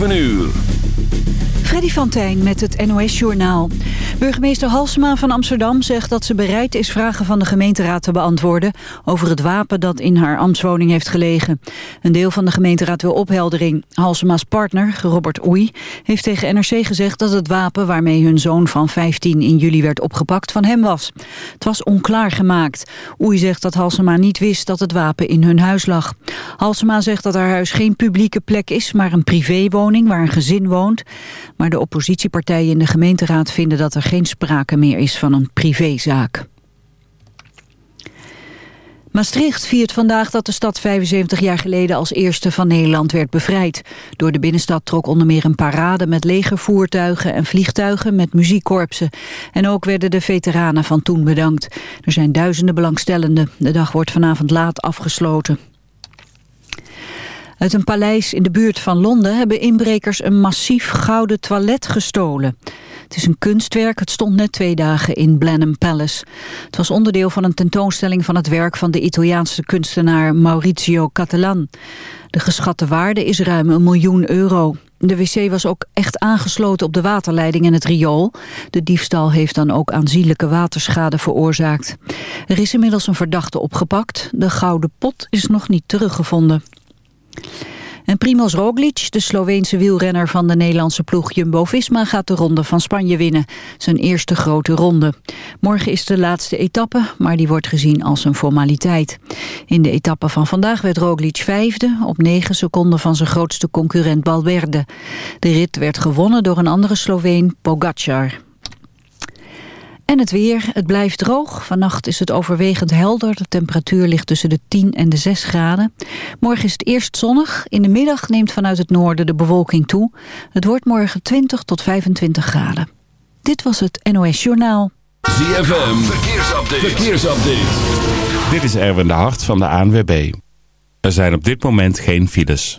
7 uur. Freddy van Tijn met het NOS-journaal. Burgemeester Halsema van Amsterdam zegt dat ze bereid is vragen van de gemeenteraad te beantwoorden over het wapen dat in haar ambtswoning heeft gelegen. Een deel van de gemeenteraad wil opheldering. Halsema's partner, Robert Oei, heeft tegen NRC gezegd dat het wapen waarmee hun zoon van 15 in juli werd opgepakt van hem was. Het was onklaar gemaakt. Oei zegt dat Halsema niet wist dat het wapen in hun huis lag. Halsema zegt dat haar huis geen publieke plek is, maar een privéwoning waar een gezin woont. Maar de oppositiepartijen in de gemeenteraad vinden dat er geen sprake meer is van een privézaak. Maastricht viert vandaag dat de stad 75 jaar geleden als eerste van Nederland werd bevrijd. Door de binnenstad trok onder meer een parade met legervoertuigen en vliegtuigen met muziekkorpsen. En ook werden de veteranen van toen bedankt. Er zijn duizenden belangstellenden. De dag wordt vanavond laat afgesloten. Uit een paleis in de buurt van Londen hebben inbrekers een massief gouden toilet gestolen. Het is een kunstwerk, het stond net twee dagen in Blenheim Palace. Het was onderdeel van een tentoonstelling van het werk van de Italiaanse kunstenaar Maurizio Cattelan. De geschatte waarde is ruim een miljoen euro. De wc was ook echt aangesloten op de waterleiding en het riool. De diefstal heeft dan ook aanzienlijke waterschade veroorzaakt. Er is inmiddels een verdachte opgepakt. De gouden pot is nog niet teruggevonden. En Primoz Roglic, de Sloveense wielrenner van de Nederlandse ploeg Jumbo-Visma... gaat de ronde van Spanje winnen, zijn eerste grote ronde. Morgen is de laatste etappe, maar die wordt gezien als een formaliteit. In de etappe van vandaag werd Roglic vijfde... op negen seconden van zijn grootste concurrent Balberde. De rit werd gewonnen door een andere Sloveen, Pogacar. En het weer, het blijft droog. Vannacht is het overwegend helder. De temperatuur ligt tussen de 10 en de 6 graden. Morgen is het eerst zonnig. In de middag neemt vanuit het noorden de bewolking toe. Het wordt morgen 20 tot 25 graden. Dit was het NOS Journaal. ZFM, verkeersupdate. verkeersupdate. Dit is Erwin de Hart van de ANWB. Er zijn op dit moment geen files.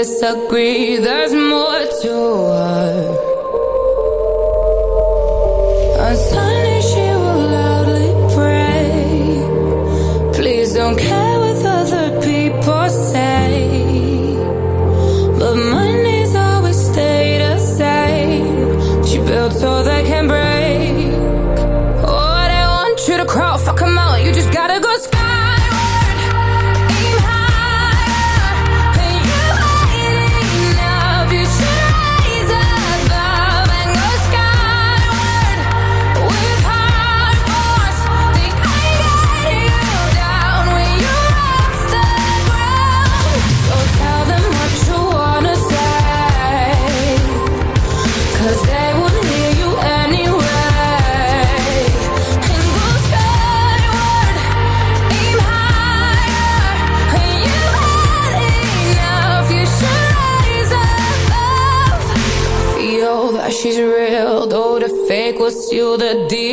Disagree. Seal the deal,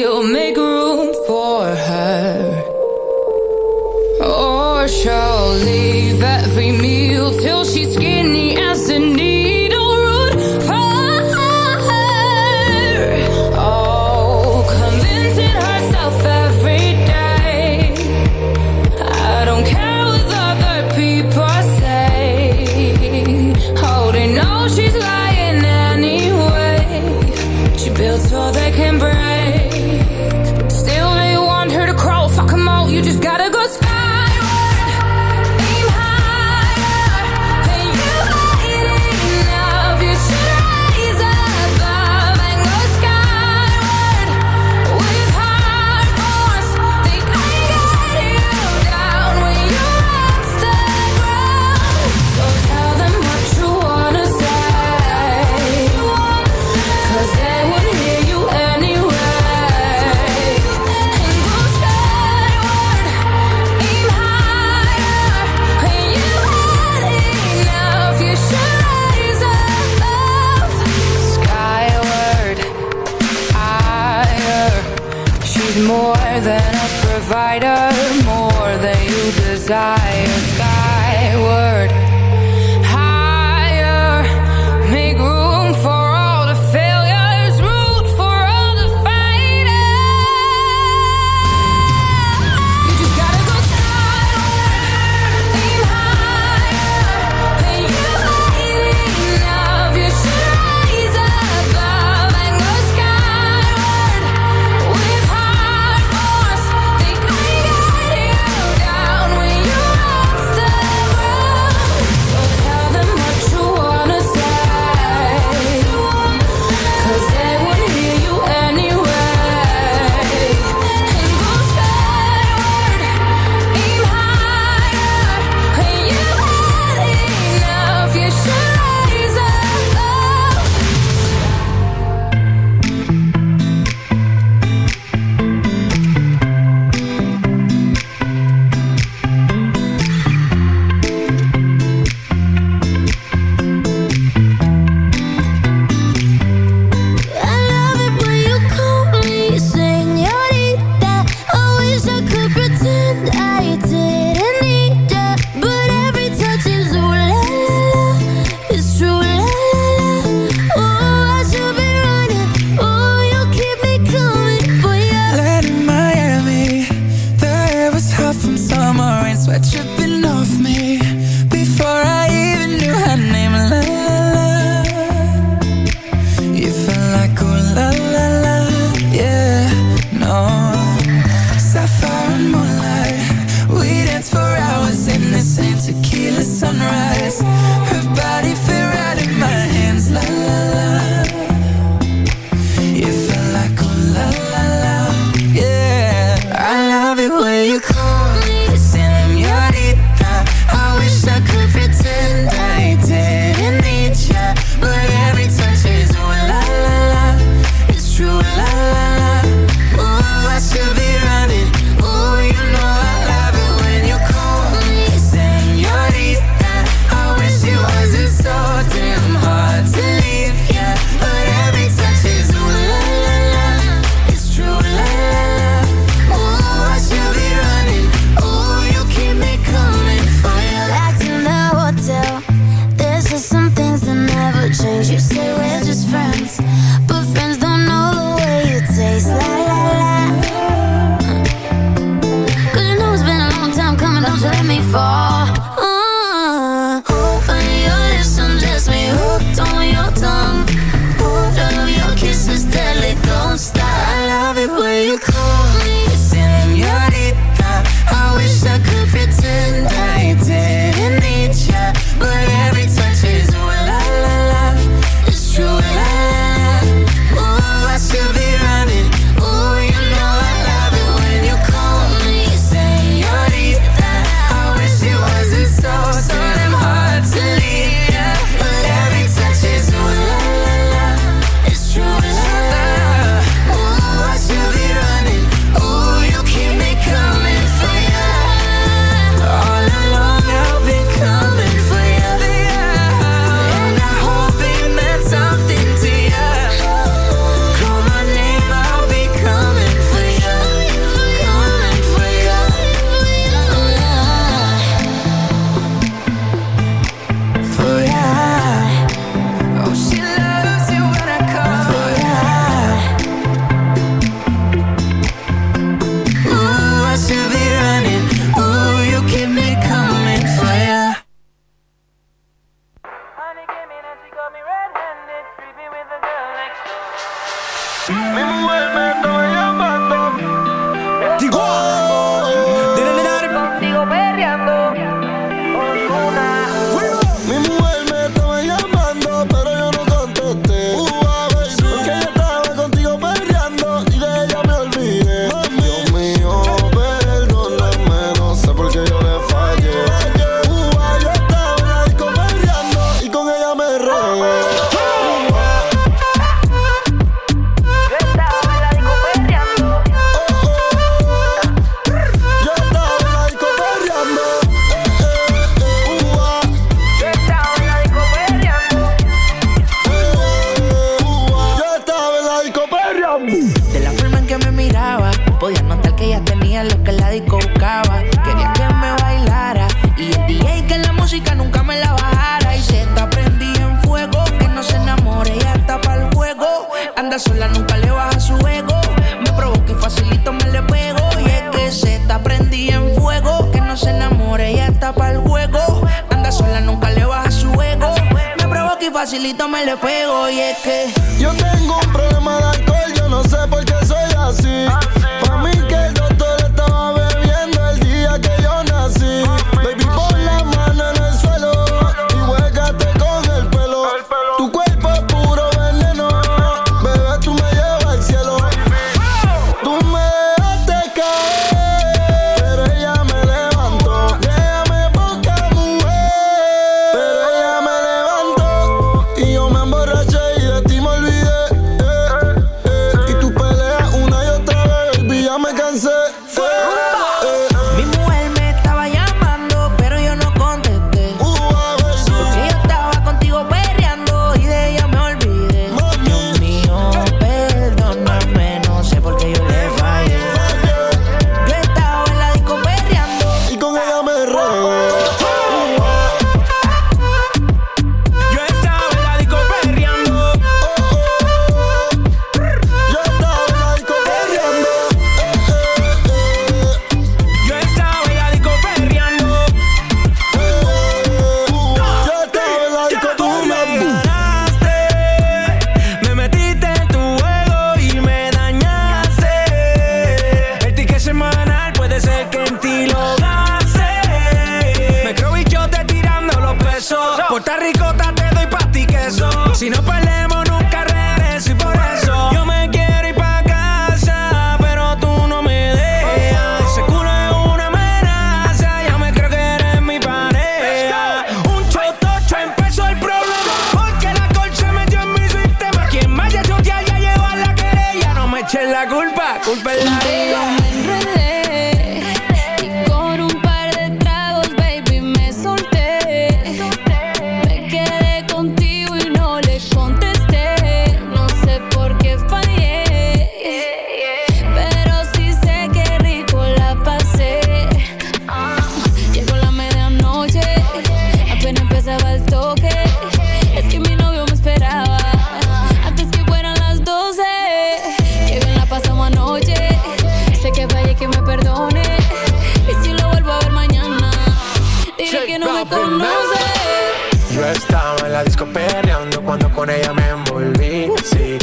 la disco perreando cuando con ella me envolví. Sí,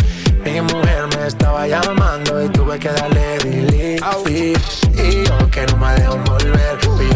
mi mujer me estaba llamando y tuve que darle delete. Y yo que no me dejo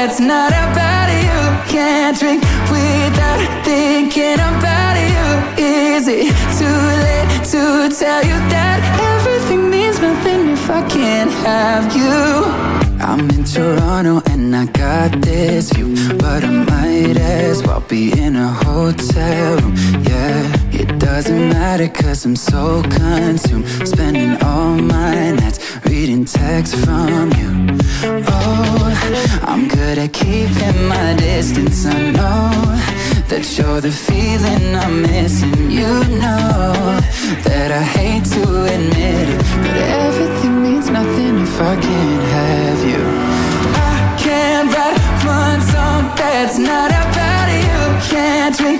that's not about you. Can't drink without thinking about you. Is it too late to tell you that everything means nothing if I can't have you? I'm in Toronto and I got this view, but I might as well be in a hotel room. Yeah. It doesn't matter cause I'm so consumed Spending all my nights reading texts from you I'm good at keeping my distance. I know that you're the feeling I'm missing. You know that I hate to admit it, but everything means nothing if I can't have you. I can't write one song that's not about you. Can't drink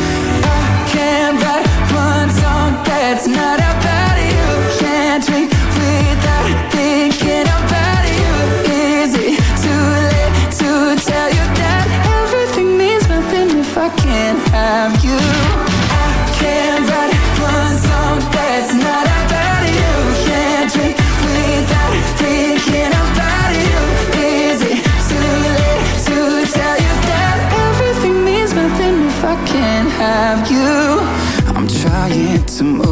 That's not about you. Can't drink without thinking about you. Is it too late to tell you that everything means nothing if I can't have you? I can't write one song that's not about you. Can't drink without thinking about you. Is it too late to tell you that everything means nothing if I can't have you? I'm trying to move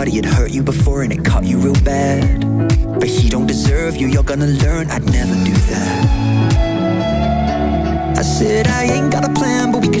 Somebody had hurt you before and it caught you real bad. But he don't deserve you, you're gonna learn I'd never do that. I said I ain't got a plan, but we could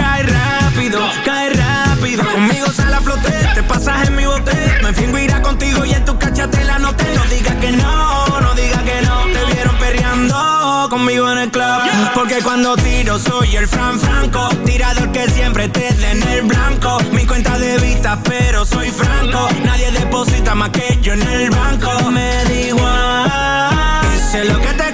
tu cachatela no digas que no, no digas que no. Te vieron perreando conmigo en el club. Porque cuando tiro soy el Fran Franco. Tirador que siempre te dé en el blanco. Mi cuenta de vista, pero soy franco. Nadie deposita más que yo en el banco. Me da igual. Dice lo que te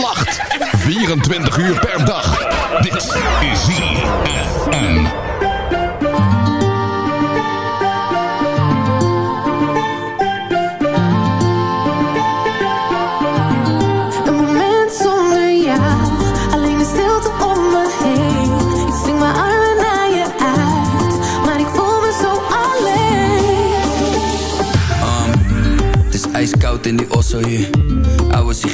lacht. 24 uur per dag.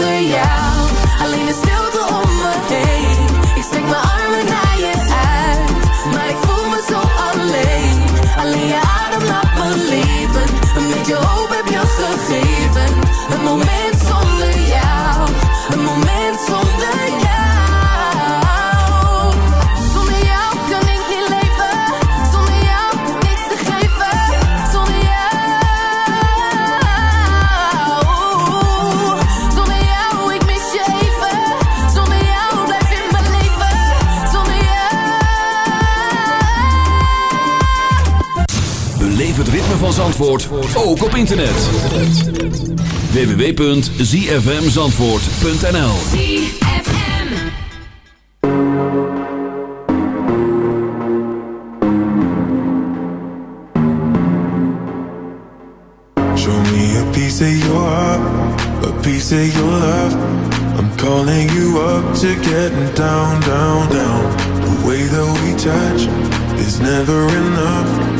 moment zonder Zandvoort ook op internet. www.zfmzandvoort.nl Show me a piece of your heart, a piece of your love. I'm calling you up to getting down, down, down. The way that we touch is never enough.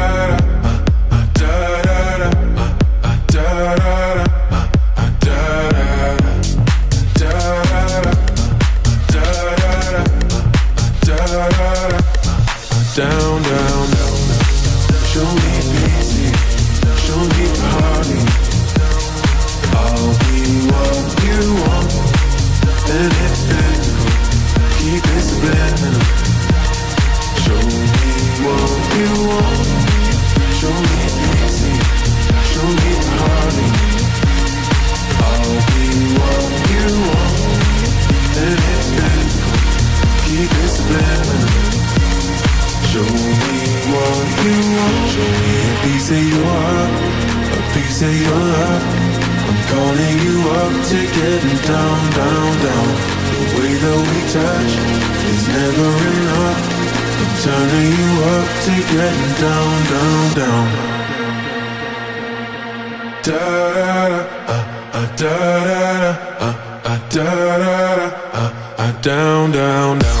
touch is never enough. I'm turning you up to getting down, down, down. Da uh, uh, da da uh, da da da da da da da da down, down, down.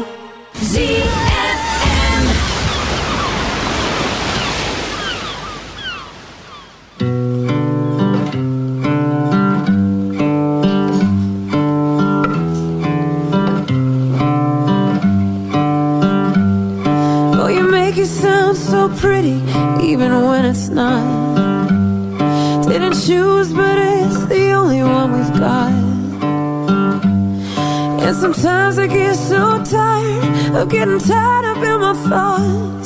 getting tied up in my thoughts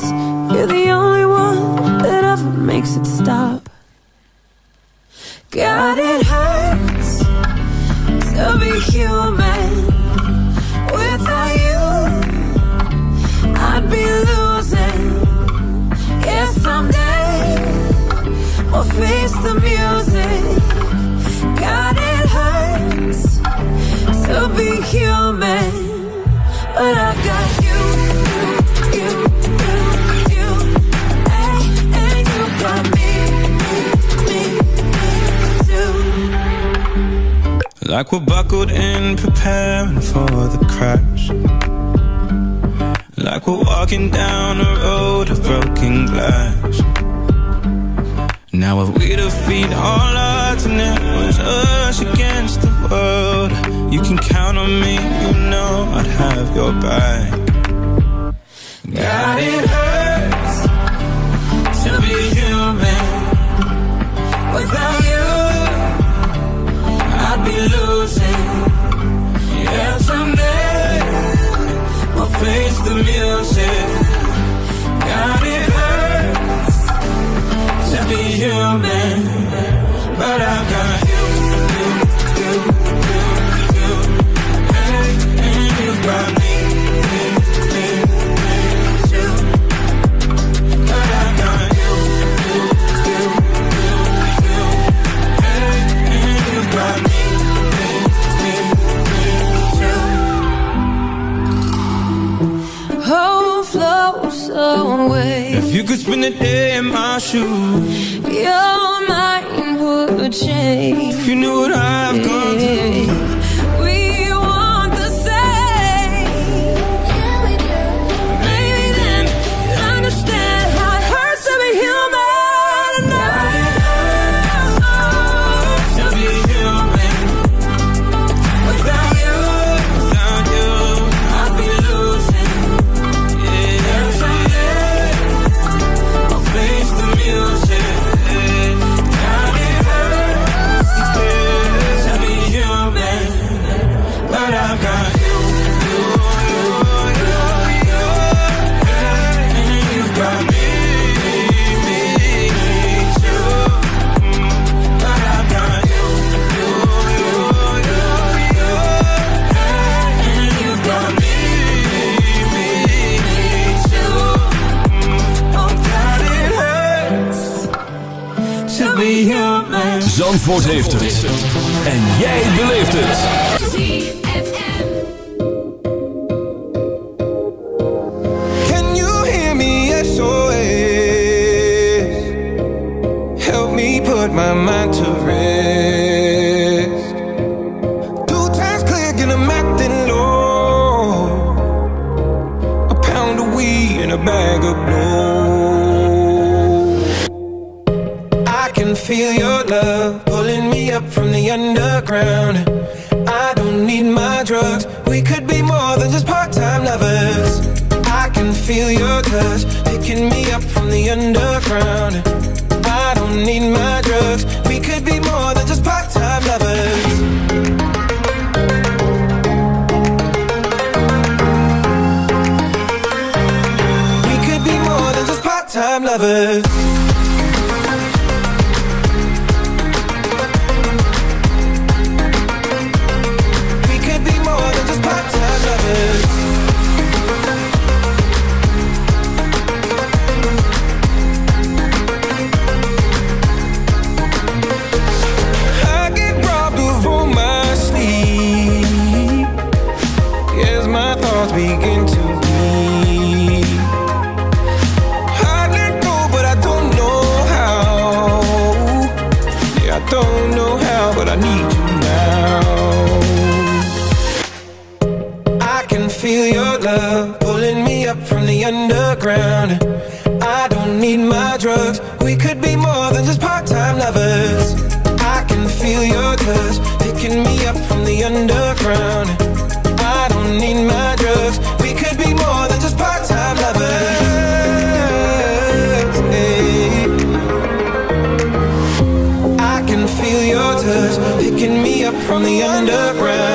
me up from the underground.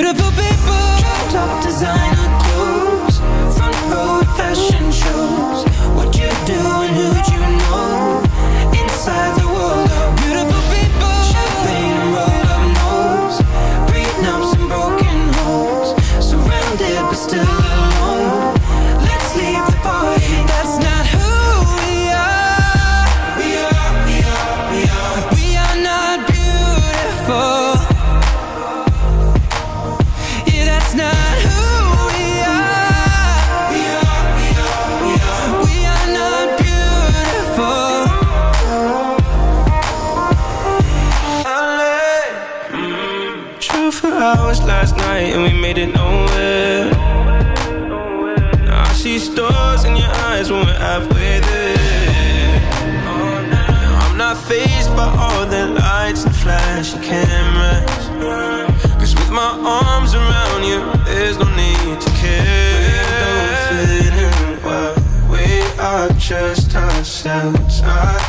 beautiful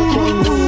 Ooh.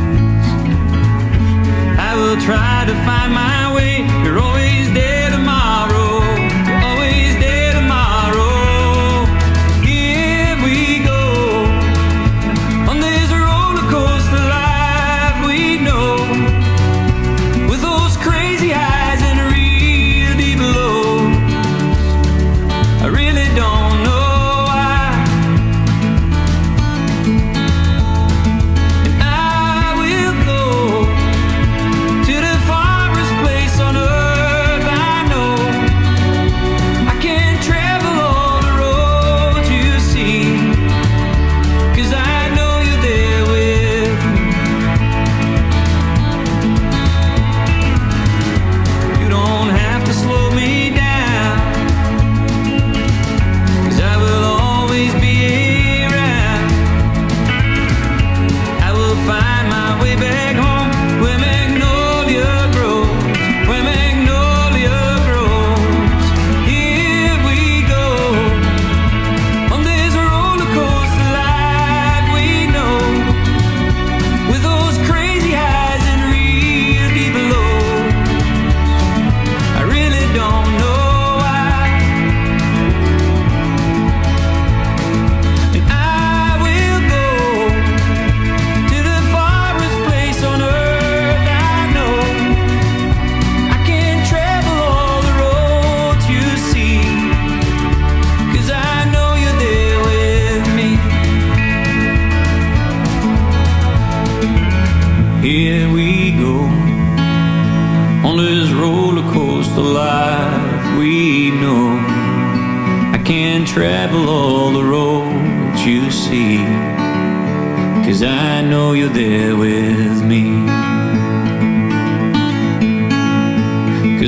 Will try to find my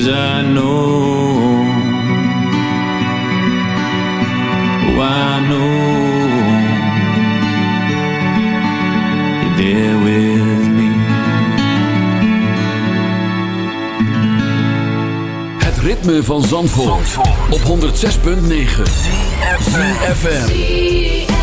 days I know. Oh, I know. You're there with me. Het ritme van Zandvoort, Zandvoort. op 106.9. FM.